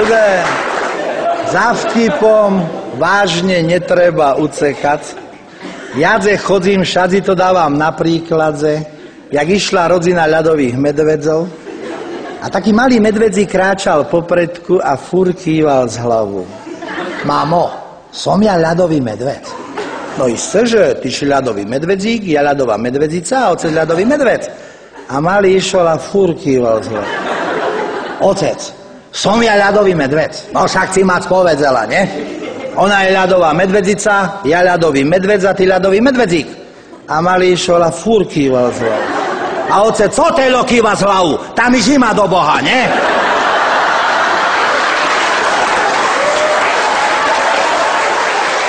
Dobre. Za vtipom vážne netreba ucekať. Jadze chodím, všade to dávam na príkladze, jak išla rodzina ľadových medvedzov. A taký malý medvedzi kráčal popredku a fur kýval z hlavu. Mamo, som ja ľadový medved. No isté, že ty si ľadový medvedzík, ja ľadová medvedzica a otec ľadový medved. A malý išiel a fur z hlavu. Otec, som ja ľadový medved. No však si mať povedzela, nie? Ona je ľadová medvedzica, ja ľadový medvedz a ty ľadový medvedzík. A malý išiel a fur kýval z. A oce, co tej kýva z hlavu? Tam i zima do Boha, nie?